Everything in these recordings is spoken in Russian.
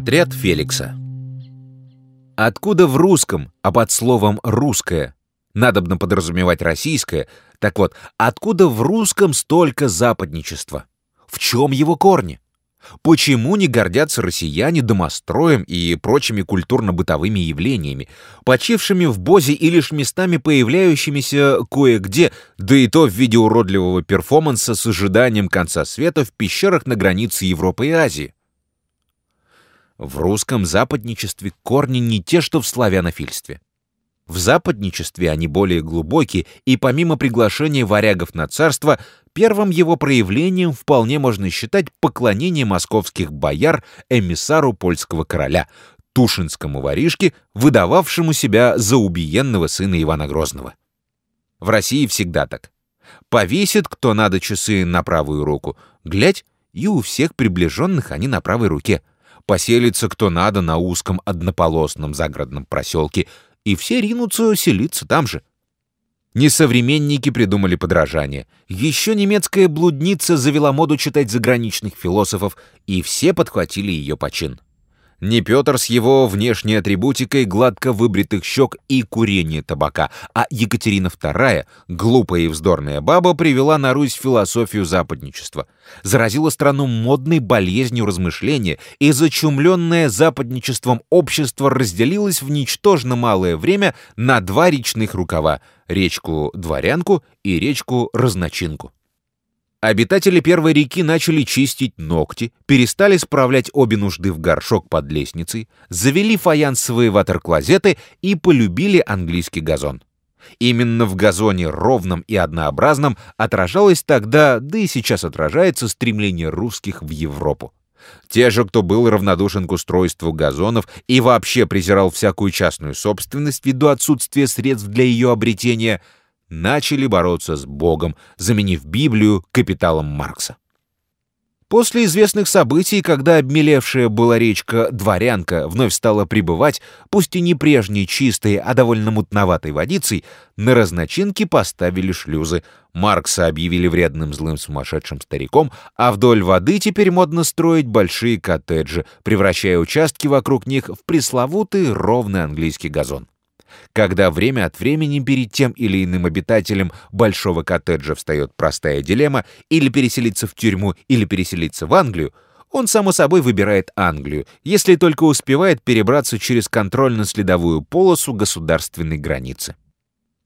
Отряд Феликса Откуда в русском, а под словом «русское» надобно подразумевать «российское», так вот, откуда в русском столько западничества? В чем его корни? Почему не гордятся россияне домостроем и прочими культурно-бытовыми явлениями, почившими в Бозе и лишь местами появляющимися кое-где, да и то в виде уродливого перформанса с ожиданием конца света в пещерах на границе Европы и Азии? В русском западничестве корни не те, что в славянофильстве. В западничестве они более глубокие, и помимо приглашения варягов на царство, первым его проявлением вполне можно считать поклонение московских бояр эмиссару польского короля, Тушинскому воришке, выдававшему себя за убиенного сына Ивана Грозного. В России всегда так. Повесит кто надо часы на правую руку, глядь, и у всех приближенных они на правой руке — поселится кто надо на узком однополосном загородном проселке, и все ринутся селиться там же. Несовременники придумали подражание. Еще немецкая блудница завела моду читать заграничных философов, и все подхватили ее почин. Не Петр с его внешней атрибутикой гладко выбритых щек и курения табака, а Екатерина II, глупая и вздорная баба, привела на Русь философию западничества. Заразила страну модной болезнью размышления, и зачумленное западничеством общество разделилось в ничтожно малое время на два речных рукава — речку Дворянку и речку Разночинку. Обитатели первой реки начали чистить ногти, перестали справлять обе нужды в горшок под лестницей, завели фаянсовые ватерклозеты и полюбили английский газон. Именно в газоне ровном и однообразном отражалось тогда, да и сейчас отражается стремление русских в Европу. Те же, кто был равнодушен к устройству газонов и вообще презирал всякую частную собственность ввиду отсутствия средств для ее обретения – начали бороться с Богом, заменив Библию капиталом Маркса. После известных событий, когда обмелевшая была речка Дворянка вновь стала пребывать, пусть и не прежней чистой, а довольно мутноватой водицей, на разночинке поставили шлюзы. Маркса объявили вредным злым сумасшедшим стариком, а вдоль воды теперь модно строить большие коттеджи, превращая участки вокруг них в пресловутый ровный английский газон. Когда время от времени перед тем или иным обитателем большого коттеджа встает простая дилемма или переселиться в тюрьму, или переселиться в Англию, он, само собой, выбирает Англию, если только успевает перебраться через контрольно-следовую полосу государственной границы.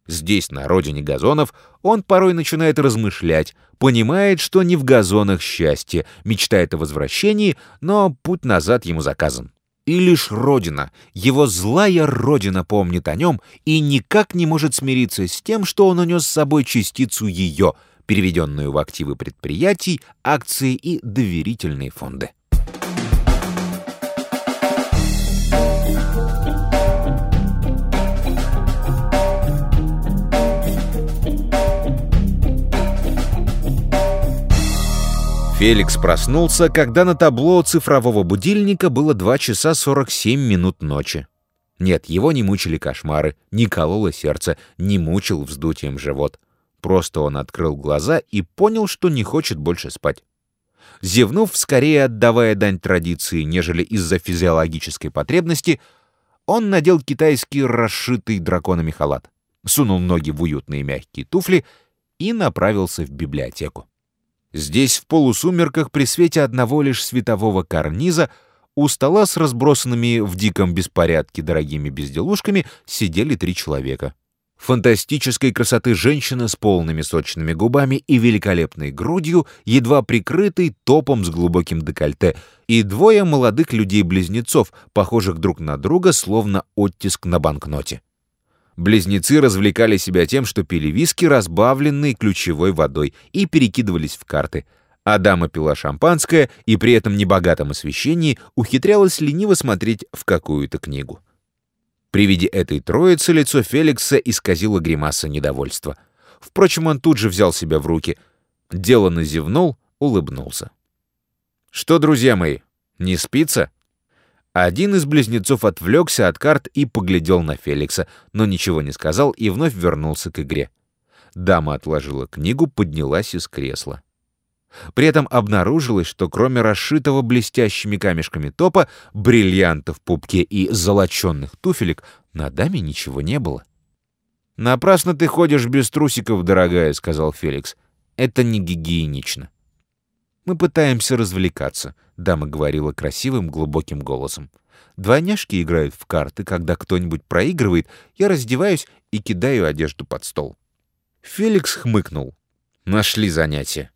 Здесь, на родине газонов, он порой начинает размышлять, понимает, что не в газонах счастье, мечтает о возвращении, но путь назад ему заказан. И лишь Родина, его злая Родина помнит о нем и никак не может смириться с тем, что он унес с собой частицу ее, переведенную в активы предприятий, акции и доверительные фонды. Феликс проснулся, когда на табло цифрового будильника было 2 часа 47 минут ночи. Нет, его не мучили кошмары, не кололо сердце, не мучил вздутием живот. Просто он открыл глаза и понял, что не хочет больше спать. Зевнув, скорее отдавая дань традиции, нежели из-за физиологической потребности, он надел китайский расшитый драконами халат, сунул ноги в уютные мягкие туфли и направился в библиотеку. Здесь, в полусумерках, при свете одного лишь светового карниза, у стола с разбросанными в диком беспорядке дорогими безделушками сидели три человека. Фантастической красоты женщина с полными сочными губами и великолепной грудью, едва прикрытой топом с глубоким декольте, и двое молодых людей-близнецов, похожих друг на друга, словно оттиск на банкноте. Близнецы развлекали себя тем, что пили виски, разбавленные ключевой водой, и перекидывались в карты. А дама пила шампанское и при этом небогатом освещении ухитрялась лениво смотреть в какую-то книгу. При виде этой троицы лицо Феликса исказило гримаса недовольства. Впрочем, он тут же взял себя в руки, деланно зевнул, улыбнулся. «Что, друзья мои, не спится?» Один из близнецов отвлекся от карт и поглядел на Феликса, но ничего не сказал и вновь вернулся к игре. Дама отложила книгу, поднялась из кресла. При этом обнаружилось, что кроме расшитого блестящими камешками топа, бриллиантов в пупке и золоченных туфелек, на даме ничего не было. «Напрасно ты ходишь без трусиков, дорогая», — сказал Феликс. «Это не гигиенично». «Мы пытаемся развлекаться», — дама говорила красивым глубоким голосом. «Двойняшки играют в карты, когда кто-нибудь проигрывает, я раздеваюсь и кидаю одежду под стол». Феликс хмыкнул. «Нашли занятие».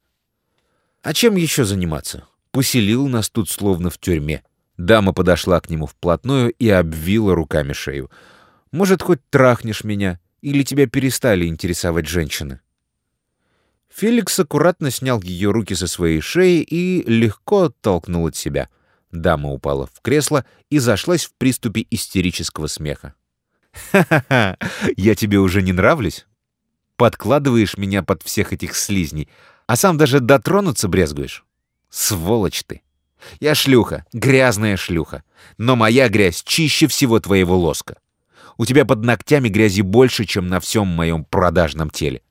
«А чем еще заниматься?» Поселил нас тут словно в тюрьме. Дама подошла к нему вплотную и обвила руками шею. «Может, хоть трахнешь меня? Или тебя перестали интересовать женщины?» Феликс аккуратно снял ее руки со своей шеи и легко оттолкнул от себя. Дама упала в кресло и зашлась в приступе истерического смеха. «Ха-ха-ха! Я тебе уже не нравлюсь? Подкладываешь меня под всех этих слизней, а сам даже дотронуться брезгуешь? Сволочь ты! Я шлюха, грязная шлюха, но моя грязь чище всего твоего лоска. У тебя под ногтями грязи больше, чем на всем моем продажном теле.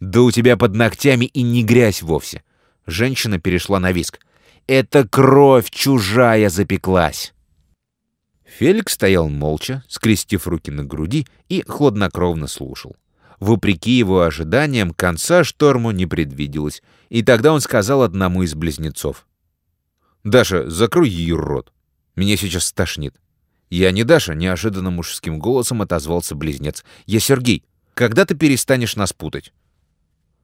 Да у тебя под ногтями и не грязь вовсе. Женщина перешла на виск. Это кровь чужая запеклась. Феликс стоял молча, скрестив руки на груди и хладнокровно слушал. Вопреки его ожиданиям, конца шторму не предвиделось, и тогда он сказал одному из близнецов. «Даша, закрой ее рот. Меня сейчас стошнит». «Я не Даша», — неожиданно мужским голосом отозвался близнец. «Я Сергей. Когда ты перестанешь нас путать?»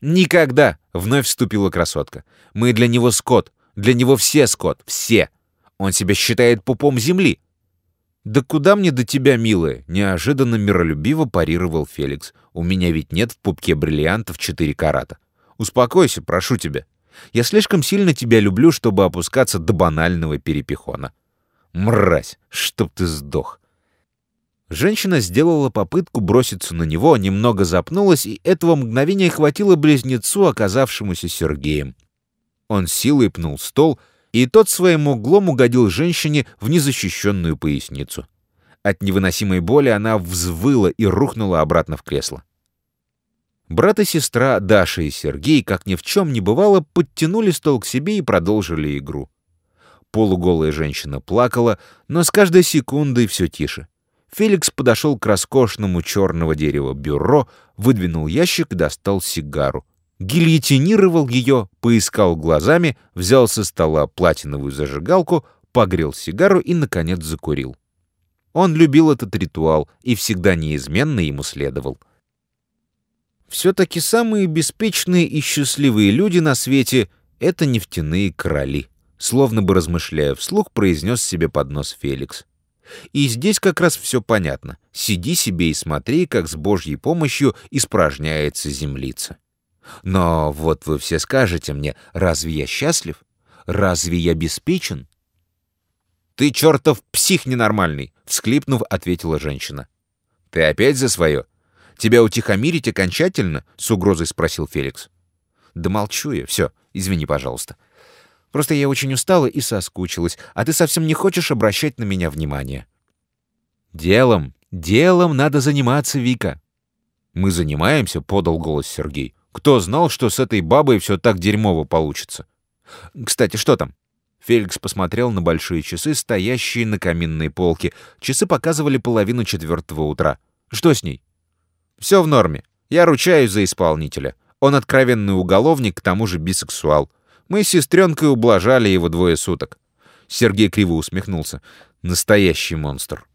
«Никогда!» — вновь вступила красотка. «Мы для него скот. Для него все скот. Все. Он себя считает пупом земли». «Да куда мне до тебя, милая?» — неожиданно миролюбиво парировал Феликс. «У меня ведь нет в пупке бриллиантов четыре карата. Успокойся, прошу тебя. Я слишком сильно тебя люблю, чтобы опускаться до банального перепихона. Мразь, чтоб ты сдох!» Женщина сделала попытку броситься на него, немного запнулась, и этого мгновения хватило близнецу, оказавшемуся Сергеем. Он силой пнул стол, и тот своим углом угодил женщине в незащищенную поясницу. От невыносимой боли она взвыла и рухнула обратно в кресло. Брат и сестра Даша и Сергей, как ни в чем не бывало, подтянули стол к себе и продолжили игру. Полуголая женщина плакала, но с каждой секундой все тише. Феликс подошел к роскошному черного дерева бюро, выдвинул ящик и достал сигару. Гильотинировал ее, поискал глазами, взял со стола платиновую зажигалку, погрел сигару и, наконец, закурил. Он любил этот ритуал и всегда неизменно ему следовал. Все-таки самые беспечные и счастливые люди на свете — это нефтяные короли, словно бы размышляя вслух, произнес себе под нос Феликс. И здесь как раз все понятно. Сиди себе и смотри, как с Божьей помощью испражняется землица. Но вот вы все скажете мне, разве я счастлив? Разве я обеспечен? «Ты чертов псих ненормальный!» — всхлипнув, ответила женщина. «Ты опять за свое? Тебя утихомирить окончательно?» — с угрозой спросил Феликс. «Да молчу я. Все, извини, пожалуйста. Просто я очень устала и соскучилась, а ты совсем не хочешь обращать на меня внимание». «Делом, делом надо заниматься, Вика». «Мы занимаемся», — подал голос Сергей. «Кто знал, что с этой бабой все так дерьмово получится?» «Кстати, что там?» Феликс посмотрел на большие часы, стоящие на каминной полке. Часы показывали половину четвертого утра. «Что с ней?» «Все в норме. Я ручаюсь за исполнителя. Он откровенный уголовник, к тому же бисексуал. Мы с сестренкой ублажали его двое суток. Сергей криво усмехнулся. Настоящий монстр.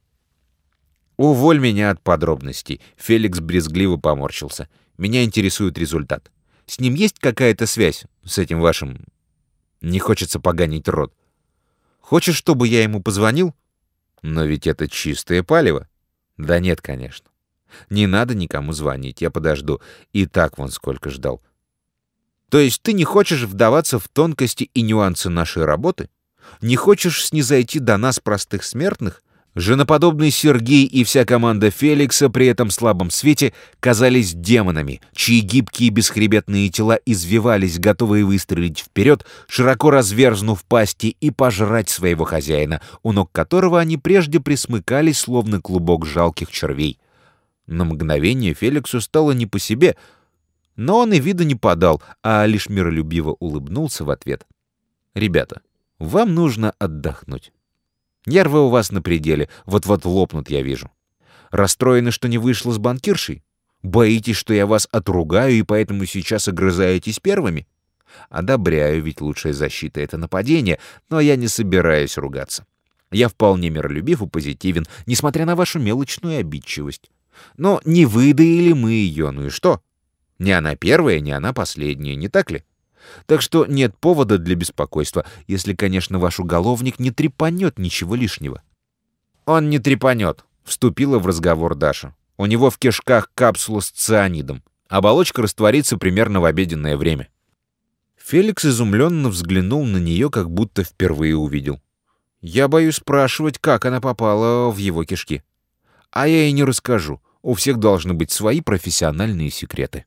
Уволь меня от подробностей. Феликс брезгливо поморщился. Меня интересует результат. С ним есть какая-то связь с этим вашим... Не хочется поганить рот. Хочешь, чтобы я ему позвонил? Но ведь это чистое палево. Да нет, конечно. Не надо никому звонить, я подожду. И так вон сколько ждал. То есть ты не хочешь вдаваться в тонкости и нюансы нашей работы? Не хочешь снизойти до нас, простых смертных? Женоподобный Сергей и вся команда Феликса при этом слабом свете казались демонами, чьи гибкие бесхребетные тела извивались, готовые выстрелить вперед, широко разверзнув пасти и пожрать своего хозяина, у ног которого они прежде присмыкались, словно клубок жалких червей. На мгновение Феликсу стало не по себе — Но он и виду не подал, а лишь миролюбиво улыбнулся в ответ. «Ребята, вам нужно отдохнуть. Нервы у вас на пределе, вот-вот лопнут, я вижу. Расстроены, что не вышло с банкиршей? Боитесь, что я вас отругаю, и поэтому сейчас огрызаетесь первыми? Одобряю, ведь лучшая защита — это нападение, но я не собираюсь ругаться. Я вполне миролюбив и позитивен, несмотря на вашу мелочную обидчивость. Но не выдаили мы ее, ну и что? Не она первая, не она последняя, не так ли? Так что нет повода для беспокойства, если, конечно, ваш уголовник не трепанет ничего лишнего. Он не трепанет, вступила в разговор Даша. У него в кишках капсула с цианидом. Оболочка растворится примерно в обеденное время. Феликс изумленно взглянул на нее, как будто впервые увидел. Я боюсь спрашивать, как она попала в его кишки. А я ей не расскажу. У всех должны быть свои профессиональные секреты.